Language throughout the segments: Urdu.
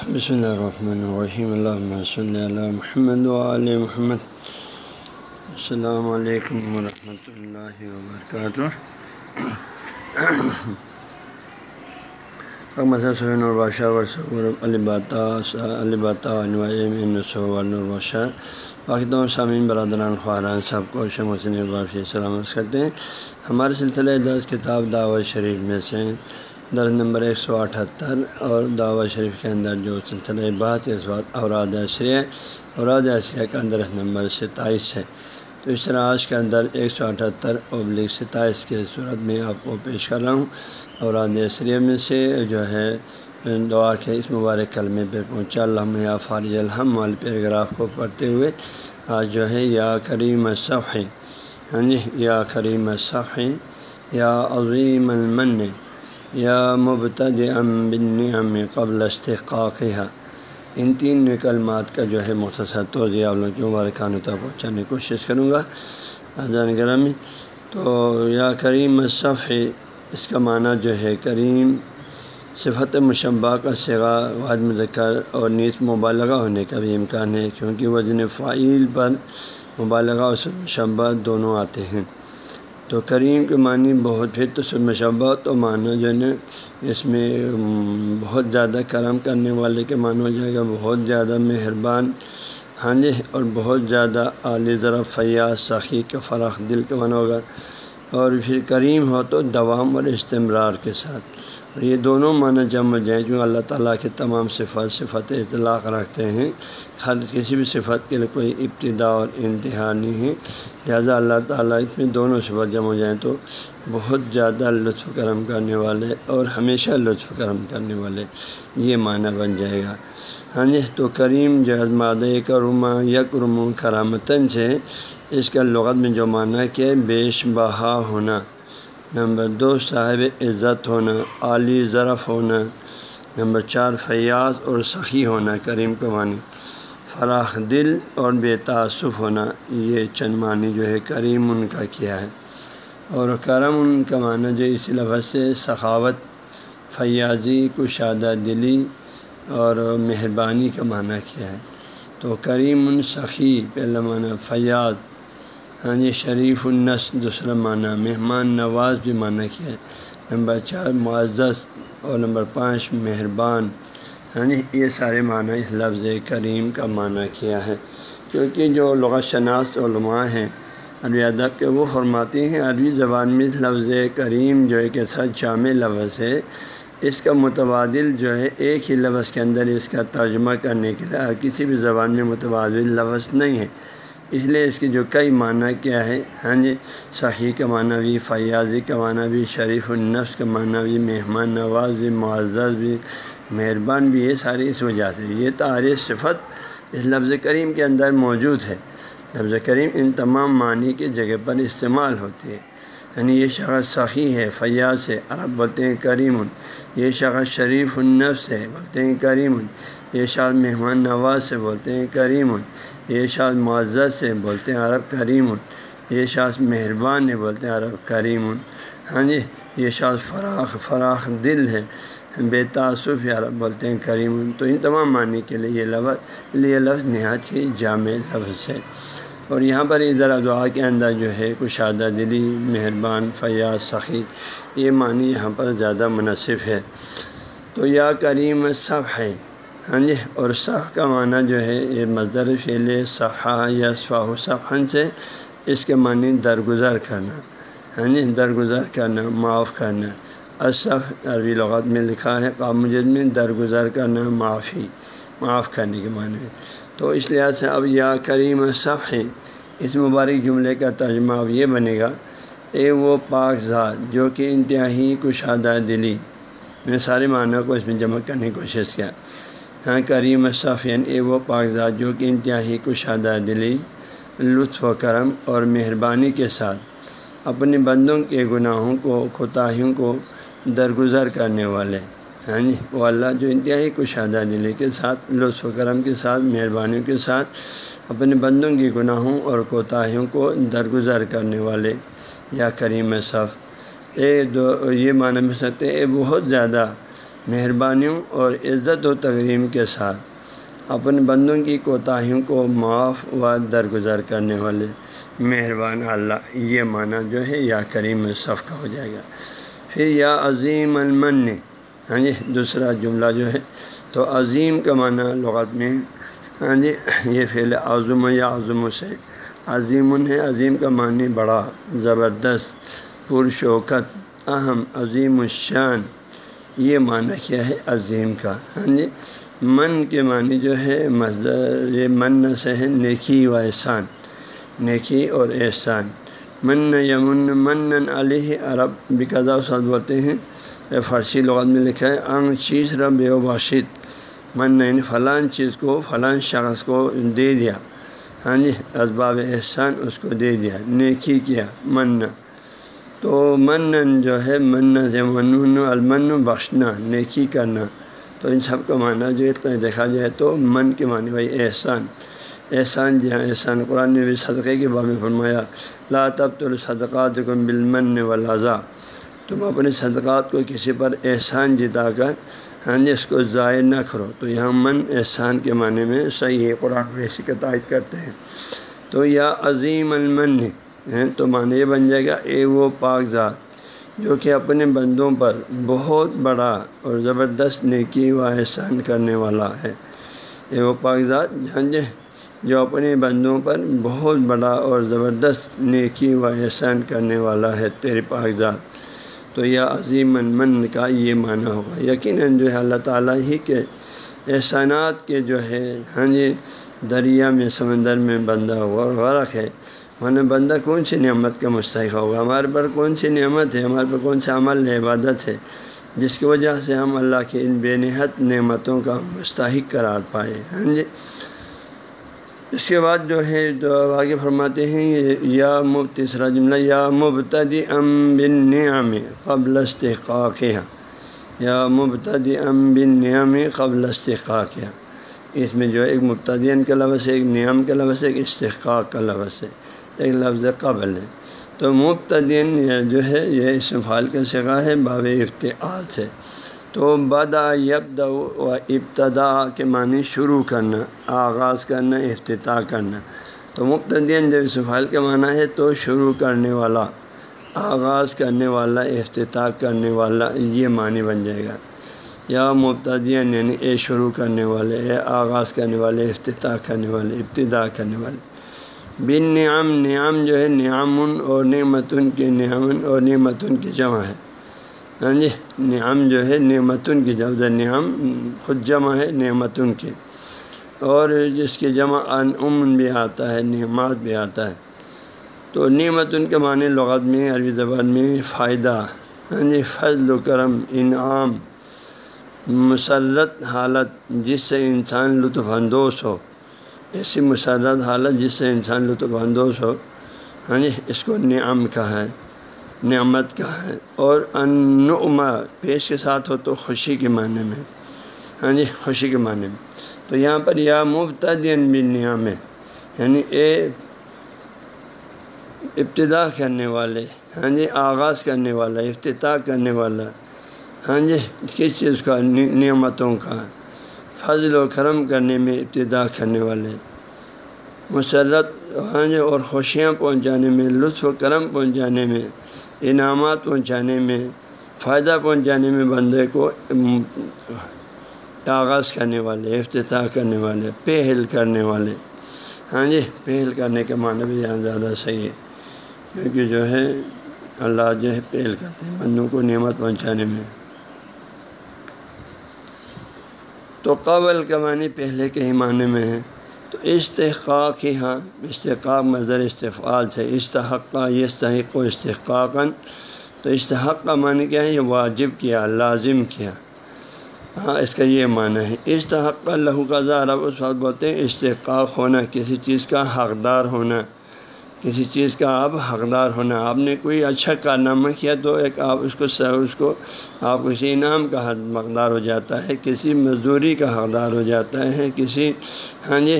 بسم اللہ الرحمن الرحیم اللہ صلی اللہ محمد علیہ محمد السلام علیکم ورحمۃ اللہ وبرکاتہ الباطا باقی دونوں سامعین برادران خاران سب کو شموسن سلامت کرتے ہیں ہمارے سلسلے دس کتاب دعوت شریف میں سے درج نمبر ایک سو اٹھہتر اور دعوت شریف کے اندر جو سلسلہ بات اس بات اوراد عشریہ اوراد عشریہ کا درخ نمبر ستائیس ہے۔ تو اس طرح آج کے اندر ایک سو اٹھہتر ابلک ستائیس کے صورت میں آپ کو پیش کر رہا ہوں۔ اوراد عشریہ میں سے جو ہے، دعا کے اس مبارک کلمے پہ پہنچا۔ اللہ یا فارج الحم والے پیراگراف کو پڑھتے ہوئے آج جو ہے، یا کریم صف ہے ہاں جی یا کریم صف ہے یا عظیم المن۔ یا مبتد ام بن ام قبل استحقاقہ ان تین کلمات کا جو ہے مختصر توضیع لوگ کے مبارکان تک پہنچانے کی کوشش کروں گا۔ جان گرامی۔ تو یا کریم صف ہے اس کا معنی جو ہے کریم، صفت مشبہ کا سگا واحد مذکر اور نیت مبالغہ ہونے کا بھی امکان ہے، کیونکہ وزن فعیل پر مبالغہ اور مشبہ دونوں آتے ہیں۔ تو کریم کے معنی بہت پھر تو مشبہ تو معنی جو ہے نا، اس میں بہت زیادہ کرم کرنے والے کے معنی ہو جائے گا، بہت زیادہ مہربان ہاں جی اور بہت زیادہ عالی ذرا فیاض سخی کا فراخ دل کا معنی ہوگا۔ اور پھر کریم ہو تو دوام اور استمرار کے ساتھ۔ یہ دونوں معنی جمع جائیں جو اللہ تعالیٰ کے تمام صفات صفت اطلاق رکھتے ہیں۔ ہر کسی بھی صفت کے لیے کوئی ابتدا اور انتہا نہیں ہے۔ لہٰذا اللہ تعالیٰ اس میں دونوں صفت جمع ہو جائیں تو بہت زیادہ لطف کرم کرنے والے اور ہمیشہ لطف کرم کرنے والے یہ معنی بن جائے گا۔ ہاں جی تو کریم جو مادہ کرما یک رم کرامتن سے اس کا لغت میں جو معنی کہ بیش بہا ہونا۔ نمبر دو، صاحب عزت ہونا، عالی ظرف ہونا۔ نمبر چار، فیاض اور سخی ہونا، کریم کو معنی فراخ دل اور بے تعصف ہونا، یہ چند معنی جو ہے کریم ان کا کیا ہے۔ اور کرم ان کا معنی جو اسی لفظ سے سخاوت، فیاضی، کشادہ دلی اور مہربانی کا معنی کیا ہے۔ تو کریم ان سخی، پہلا معنی فیاض ہاں جی شریف النس، دوسرا معنی، مہمان نواز بھی معنی کیا ہے۔ نمبر چار، معزز، اور نمبر پانچ، مہربان۔ ہاں جی یہ سارے معنی اس لفظ کریم کا معنی کیا ہے۔ کیونکہ جو لغت شناس علماء ہیں، عربی ادب کے، وہ فرماتے ہیں عربی زبان میں اس لفظ کریم جو ایک ایسا جامع لفظ ہے، اس کا متبادل جو ہے ایک ہی لفظ کے اندر اس کا ترجمہ کرنے کے لیے کسی بھی زبان میں متبادل لفظ نہیں ہے۔ اس لیے اس کی جو کئی معنی کیا ہے ہاں جی سخی کا معنی بھی، فیاضی کا معنی بھی، شریف النفس کا معنی بھی، مہمان نواز بھی، معزز بھی، مہربان بھی، یہ ساری اس وجہ سے۔ یہ تعریف صفت اس لفظ کریم کے اندر موجود ہے۔ لفظ کریم ان تمام معنی کی جگہ پر استعمال ہوتی ہے۔ یعنی یہ شخص سخی ہے، فیاض ہے، عرب بولتے ہیں کریم۔ یہ شخص شریف النفس ہے، بولتے ہیں کریم۔ یہ شخص مہمان نواز سے بولتے ہیں کریم یہ شاذ معزز سے بولتے ہیں، عرب کریم یہ شاذ مہربان ہے بولتے ہیں، عرب کریم ہاں جی یہ شاذ فراخ فراخ دل ہے۔ بے تعصف عرب بولتے ہیں کریم تو ان تمام معنی کے لیے یہ لفظ یہ لفظ نہایت ہی جامع لفظ ہے۔ اور یہاں پر ادھر دعا کے اندر جو ہے کشادہ دلی، مہربان، فیاض، سخی، یہ معنی یہاں پر زیادہ مناسب ہے۔ تو یا کریم سب ہے ہاں جی اور صف کا معنی جو ہے، یہ مزدر فیل صفحہ یا صفاح صفحن سے اس کے معنی درگزر کرنا۔ ہاں جی درگزر کرنا، معاف کرنا۔ اصف عربی لغات میں لکھا ہے قامجد میں درگزر کرنا، معافی، معاف کرنے کے معنی۔ تو اس لحاظ سے اب یا کریم صف ہے اس مبارک جملے کا ترجمہ اب یہ بنے گا، اے وہ پاک ذات جو کہ انتہائی کشادہ دلی۔ میں سارے معنیٰ کو اس میں جمع کرنے کی کوشش کیا۔ ہاں کریم صفین اے وہ کاغذات جو کہ انتہائی کشادہ دلی، لطف و کرم اور مہربانی کے ساتھ اپنے بندوں کے گناہوں کو، کوتاہیوں کو درگزر کرنے والے ہاں جی وہ اللہ جو انتہائی کشادہ دلی کے ساتھ، لطف و کرم کے ساتھ، مہربانیوں کے ساتھ اپنے بندوں کے گناہوں اور کوتاہیوں کو درگزر کرنے والے یا کریم صف اے دو، یہ معنی میں سکتے اے بہت زیادہ مہربانیوں اور عزت و تقریم کے ساتھ اپنے بندوں کی کوتاہیوں کو معاف و درگزر کرنے والے مہربان اللہ، یہ معنی جو ہے یا کریم صف کا ہو جائے گا۔ پھر یا عظیم المن ہاں جی دوسرا جملہ جو ہے تو عظیم کا معنی لغت میں ہاں جی یہ فعل عظم یا عظم سے عظیم ہے۔ عظیم کا معنی بڑا، زبردست، پرشوکت، اہم، عظیم الشان۔ یہ معنی کیا ہے عظیم کا؟ ہاں جی من کے معنی جو ہے مزدور یہ من سے ہے نیکی و احسان، نیکی اور احسان۔ من یمن، من علیہ عرب، بکذا سعد بولتے ہیں۔ فارسی لغت میں لکھا ہے انگ چیز رب و باشد۔ من یعنی فلاں چیز کو فلاں شخص کو دے دیا۔ ہاں جی اسباب احسان اس کو دے دیا، نیکی کیا، من۔ تو من جو ہے من سے من المن بخشنا، نیکی کرنا۔ تو ان سب کا معنی جو اتنا دیکھا جائے تو من کے معنی بھائی احسان۔ احسان جی ہاں احسان۔ قرآن نے بھی صدقے کے بارے میں فرمایا، لا تب تو صدقات کو بالمن ولاضا تم اپنے صدقات کو کسی پر احسان جتا کر ہاں جی اس کو ضائع نہ کرو۔ تو یہاں من احسان کے معنی میں صحیح ہے، قرآن میں اسی کا تائید کرتے ہیں۔ تو یا عظیم المن ہے تو معنی یہ بن جائے گا اے وہ پاک ذات، جو کہ اپنے بندوں پر بہت بڑا اور زبردست نیکی و احسان کرنے والا ہے۔ اے وہ پاک ذات ہاں جو اپنے بندوں پر بہت بڑا اور زبردست نیکی و احسان کرنے والا ہے، تیرے پاک ذات۔ تو یہ عظیم من کا یہ معنی ہوگا۔ یقیناً جو ہے اللہ تعالیٰ ہی کے احسانات کے جو ہے ہاں جی دریا میں، سمندر میں بندہ ہوا، غرق ہے۔ ورنہ بندہ کون سی نعمت کا مستحق ہوگا؟ ہمارے پر کون سی نعمت ہے؟ ہمارے پر کون سا عمل ہے عبادت ہے؟ جس کی وجہ سے ہم اللہ کے ان بے نہت نعمتوں کا مستحق قرار پائے ہاں جی؟ اس کے بعد جو ہے، جو آگے فرماتے ہیں یا مب تیسرا جملہ، یا مبتدی ام بن نعم قبل استحقاق یا مبتدی ام بن نعم قبل استحقاق اس میں جو ہے، ایک مبتدین کا لفظ ہے ایک نعم کا لفظ ہے ایک استحقاق کا لفظ ہے ایک لفظ قبل ہے۔ تو مبتدین جو ہے، یہ اسم فعال کا سگا ہے باب افتعال سے۔ تو بدا یبد و ابتدا کے معنی شروع کرنا، آغاز کرنا، افتتاح کرنا۔ تو مبتدین جب صفال کا معنی ہے تو شروع کرنے والا، آغاز کرنے والا، افتتاح کرنے والا، یہ معنی بن جائے گا۔ یا مبتدین یعنی اے شروع کرنے والے، اے آغاز کرنے والے، افتتاح کرنے والے ابتدا کرنے والے۔ بن نعم نعم جو ہے، نعمن اور نعمتن کے نعمن اور نعمتن کی جمع ہے۔ ہاں جی؟ نعم جو ہے، نعمتن کی جب نعم خود جمع ہے، نعمتن کی اور جس کی جمع ان امن بھی آتا ہے، نعمات بھی آتا ہے۔ تو نعمتن کے معنی لغت میں، عربی زبان میں فائدہ۔ ہاں جی؟ فضل و کرم، انعام مسرت حالت، جس سے انسان لطف اندوز ہو۔ ایسی مسرت حالت جس سے انسان لطف اندوز ہو ہاں جی اس کو نعم کا ہے، نعمت کا ہے، اور انعما پیش کے ساتھ ہو تو خوشی کے معنی میں ہاں جی خوشی کے معنی میں۔ تو یہاں پر یا مبتدین بن نعم یعنی اے ابتدا کرنے والے ہاں جی آغاز کرنے والا، افتتاح کرنے والا ہاں جی کس چیز کا، نعمتوں کا۔ فضل و کرم کرنے میں ابتدا کرنے والے۔ مسرت اور خوشیاں پہنچانے میں، لطف و کرم پہنچانے میں، انعامات پہنچانے میں، فائدہ پہنچانے میں بندے کو آغاز کرنے والے، افتتاح کرنے والے، پہل کرنے والے۔ ہاں جی پہل کرنے کے معنی بھی یہاں زیادہ صحیح ہے۔ کیونکہ جو ہے، اللہ جو ہے، پہل کرتے ہیں، بندوں کو نعمت پہنچانے میں۔ تو قبل کا معنی پہلے کے ہی معنی میں ہے، تو استحقاق ہی ہاں استحقاق مظر استفعال سے استحق کا استحق و استحقاقاً، تو استحق کا معنی کیا ہے؟ یہ واجب کیا، لازم کیا۔ ہاں اس کا یہ معنی ہے۔ استحق کا لہو کا عرب اس وقت بولتے ہیں استحقاق ہونا، کسی چیز کا حقدار ہونا۔ کسی چیز کا آپ حقدار ہونا، آپ نے کوئی اچھا کارنامہ کیا تو ایک آپ اس کو اس کو آپ کسی انعام کا مقدار ہو جاتا ہے، کسی مزدوری کا حقدار ہو جاتا ہے، کسی ہاں جی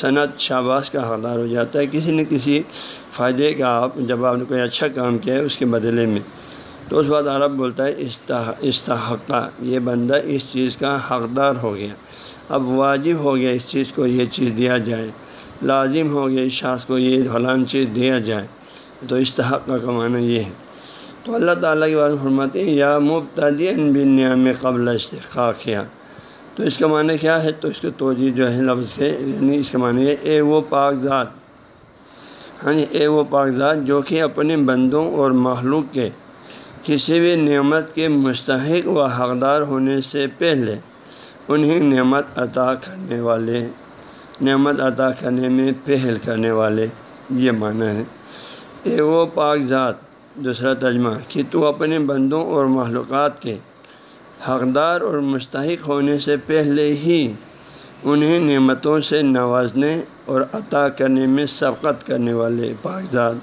صنعت شاباش کا حقدار ہو جاتا ہے، کسی نہ کسی فائدے کا آپ، جب آپ نے کوئی اچھا کام کیا ہے اس کے بدلے میں۔ تو تو اس بعد عرب بولتا ہے استحقہ، یہ بندہ اس چیز کا حقدار ہو گیا۔ اب واجب ہو گیا اس چیز کو، یہ چیز دیا جائے۔ لازم ہو گیا اس شخص کو یہ فلان چیز دیا جائے۔ تو استحق کا معنی یہ ہے۔ تو اللہ تعالیٰ کے بارے فرماتے ہیں، یا مبتدین بن میں قبل استحقاق کیا تو اس کا معنی کیا ہے؟ تو اس کے توجہ جو ہے لفظ کے یعنی اس کا معنی ہے، اے وہ پاک ذات۔ ہاں جی اے وہ پاک ذات جو کہ اپنے بندوں اور مخلوق کے کسی بھی نعمت کے مستحق و حقدار ہونے سے پہلے انہیں نعمت عطا کرنے والے نعمت عطا کرنے میں پہل کرنے والے، یہ معنی ہے۔ اے وہ پاک ذات، دوسرا ترجمہ، کہ تو اپنے بندوں اور معلومات کے حقدار اور مستحق ہونے سے پہلے ہی انہیں نعمتوں سے نوازنے اور عطا کرنے میں سبقت کرنے والے پاک ذات۔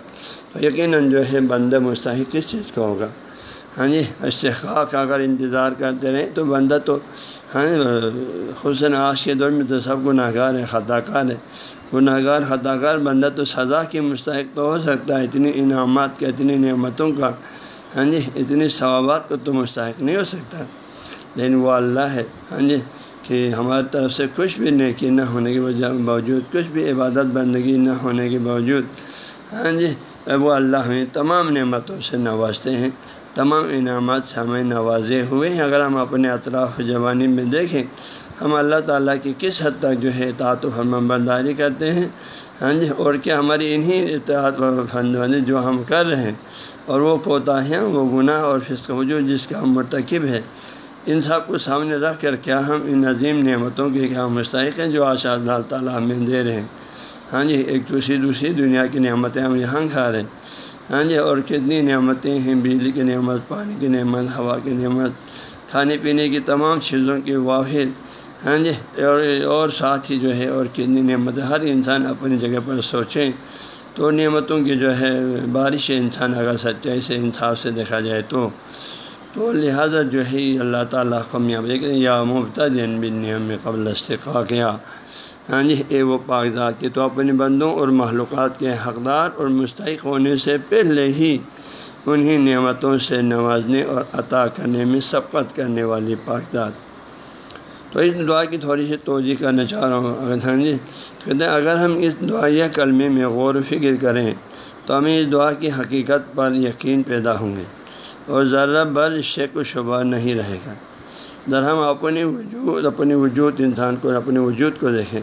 یقیناً جو ہے، بندہ مستحق کس چیز کا ہوگا؟ ہاں جی استحقاق اگر انتظار کرتے رہیں تو بندہ تو ہاں حسن آج کے دور میں تو سب گناہ گار ہے خطا کار ہے گناہ گار خطا کار بندہ تو سزا کی مستحق تو ہو سکتا ہے، اتنی انعامات کا، اتنی نعمتوں کا ہاں جی اتنی ثوابات کا تو مستحق نہیں ہو سکتا۔ لیکن وہ اللہ ہے ہاں جی کہ ہماری طرف سے کچھ بھی نیکی نہ ہونے کے باوجود، کچھ بھی عبادت بندگی نہ ہونے کے باوجود ہاں جی وہ اللہ ہمیں تمام نعمتوں سے نوازتے ہیں۔ تمام انعامات سے ہمیں نوازے ہوئے ہیں۔ اگر ہم اپنے اطراف جوانی میں دیکھیں، ہم اللہ تعالیٰ کی کس حد تک جو ہے اطاعت و فرم برداری کرتے ہیں؟ ہاں جی اور کیا ہماری انہیں اطاعت و فنوانی جو ہم کر رہے ہیں، اور وہ کوتاہیاں، وہ گناہ اور فسق وجود جس کا ہم مرتکب ہے ان سب کو سامنے رکھ کر کیا ہم ان عظیم نعمتوں کے کیا مستحق ہیں جو آشا اللہ تعالیٰ ہمیں دے رہے ہیں؟ ہاں جی ایک دوسری دوسری دنیا کی نعمتیں ہم یہاں کھا رہے ہیں۔ ہاں جی اور کتنی نعمتیں ہیں، بجلی کی نعمت، پانی کی نعمت، ہوا کی نعمت، کھانے پینے کی تمام چیزوں کے واحد۔ ہاں جی اور اور ساتھ ہی جو ہے، اور کتنی نعمتیں، ہر انسان اپنی جگہ پر سوچیں تو نعمتوں کی جو ہے، بارش انسان اگر سچائی سے، انصاف سے دیکھا جائے تو۔ تو لہٰذا جو ہے اللہ تعالیٰ کامیاب یا مبتد بن میں قبل استقاع کیا ہاں جی اے وہ کاغذات کے تو اپنے بندوں اور معلومات کے حقدار اور مستحق ہونے سے پہلے ہی انہیں نعمتوں سے نوازنے اور عطا کرنے میں سبقت کرنے والی کاغذات تو اس دعا کی تھوڑی سی توجہ کرنا چاہ رہا ہوں، اگر ہاں جی کہتے ہیں اگر ہم اس دعائیہ کلمے میں غور و فکر کریں تو ہمیں اس دعا کی حقیقت پر یقین پیدا ہوں گے اور ذرا بر شک و شبہ نہیں رہے گا۔ در ہم اپنے وجود اپنے وجود انسان کو اپنے وجود کو دیکھیں۔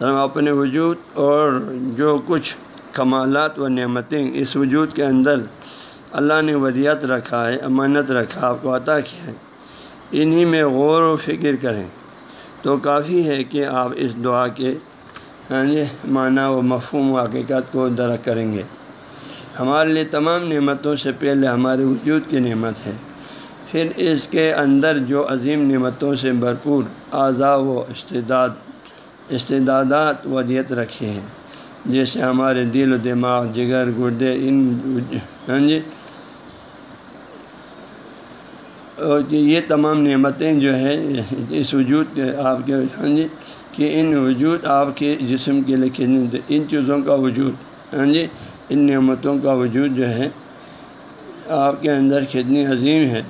در ہم اپنے وجود اور جو کچھ کمالات و نعمتیں اس وجود کے اندر اللہ نے ودیت رکھا ہے، امانت رکھا، آپ کو عطا کیا ہے۔ انہی میں غور و فکر کریں۔ تو کافی ہے کہ آپ اس دعا کے یعنی معنی و مفہوم و حقیقت کو درک کریں گے۔ ہمارے لیے تمام نعمتوں سے پہلے ہمارے وجود کی نعمت ہے۔ پھر اس کے اندر جو عظیم نعمتوں سے بھرپور اعضاء و استعداد استعدادات ودیت رکھے ہیں۔ جیسے ہمارے دل و دماغ، جگر، گردے، ان ہاں جی۔ اور یہ تمام نعمتیں جو ہے اس وجود کے آپ کے ہاں جی کہ ان وجود آپ کے جسم کے لیے ان چیزوں کا وجود ہاں جی ان نعمتوں کا وجود جو ہے، آپ کے اندر کتنی عظیم ہے۔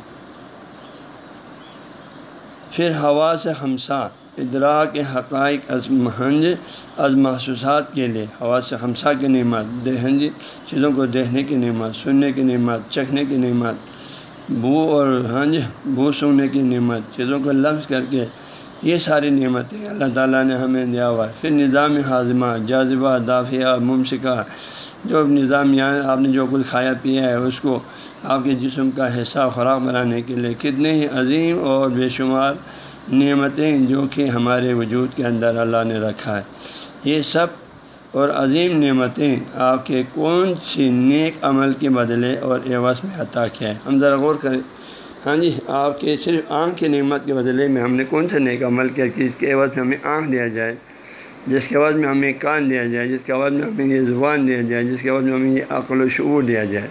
پھر ہوا سے ہمسا ادرا کے حقائق از مہنج، از محسوسات کے لیے۔ ہوا سے ہمسا کی نعمت، دہنج چیزوں کو دیکھنے کی نعمت، سننے کی نعمت، چکھنے کی نعمت۔ بو اور ہنج بو سننے کی نعمت، چیزوں کو لفظ کر کے۔ یہ ساری نعمتیں اللہ تعالیٰ نے ہمیں دیا ہوا۔ ہے پھر نظام ہاضمہ، جاذبہ دافیہ ممسکہ۔ جو نظام یہاں آپ نے جو کچھ کھایا، پیا ہے، اس کو آپ کے جسم کا حصہ خوراک بنانے کے لیے کتنے ہی عظیم اور بے شمار نعمتیں جو کہ ہمارے وجود کے اندر اللہ نے رکھا ہے۔ یہ سب اور عظیم نعمتیں آپ کے کون سی نیک عمل کے بدلے اور عوض میں عطا کیا ہے؟ ہم ذرا غور کریں۔ ہاں جی آپ کے صرف آنکھ کی نعمت کے بدلے میں ہم نے کون سا نیک عمل کیا کہ اس کے عوض میں ہمیں آنکھ دیا جائے، جس کے بعد میں ہمیں کان دیا جائے، جس کے بعد میں ہمیں یہ زبان دیا جائے، جس کے بعد میں ہمیں یہ عقل و شعور دیا جائے۔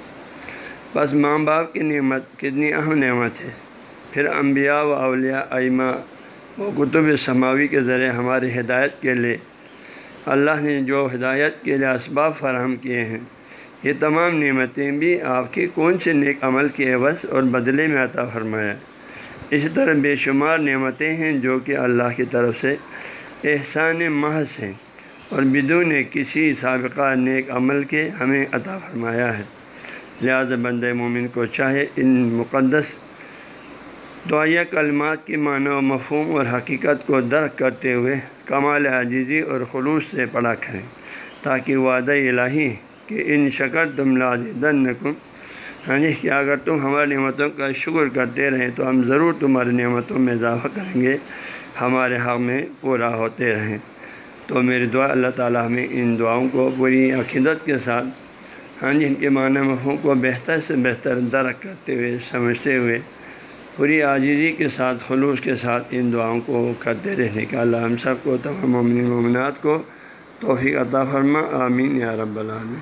بس ماں باپ کی نعمت، کتنی اہم نعمت ہے۔ پھر انبیاء و اولیاء، ائمہ و کتب سماوی کے ذریعے ہماری ہدایت کے لیے اللہ نے جو ہدایت کے لیے اسباب فراہم کیے ہیں، یہ تمام نعمتیں بھی آپ کے کون سے نیک عمل کے عوض اور بدلے میں عطا فرمایا۔ اسی طرح بے شمار نعمتیں ہیں جو کہ اللہ کی طرف سے احسان محض ہیں اور بدون کسی سابقہ نیک عمل کے ہمیں عطا فرمایا ہے۔ لہٰذا بند مومن کو چاہے ان مقدس دعائیہ کلمات کے معنی و مفہوم اور حقیقت کو درک کرتے ہوئے کمال عجیزی اور خلوص سے پڑھا کریں تاکہ وعدہ الہی کہ ان شکر تم لازن کم ہاں جی یعنی کہ اگر تم ہماری نعمتوں کا شکر کرتے رہیں تو ہم ضرور تمہاری نعمتوں میں اضافہ کریں گے، ہمارے حق میں پورا ہوتے رہیں۔ تو میری دعا، اللہ تعالیٰ ہمیں ان دعاؤں کو پوری عقیدت کے ساتھ ہاں جی ان کے معنی مفہوم کو بہتر سے بہتر درک کرتے ہوئے، سمجھتے ہوئے، پوری عاجزی کے ساتھ، خلوص کے ساتھ ان دعاؤں کو کرتے رہنے کا۔ اللہ ہم سب کو، تمام مومن ممنات کو توفیق عطا فرما۔ آمین یا رب العالمین۔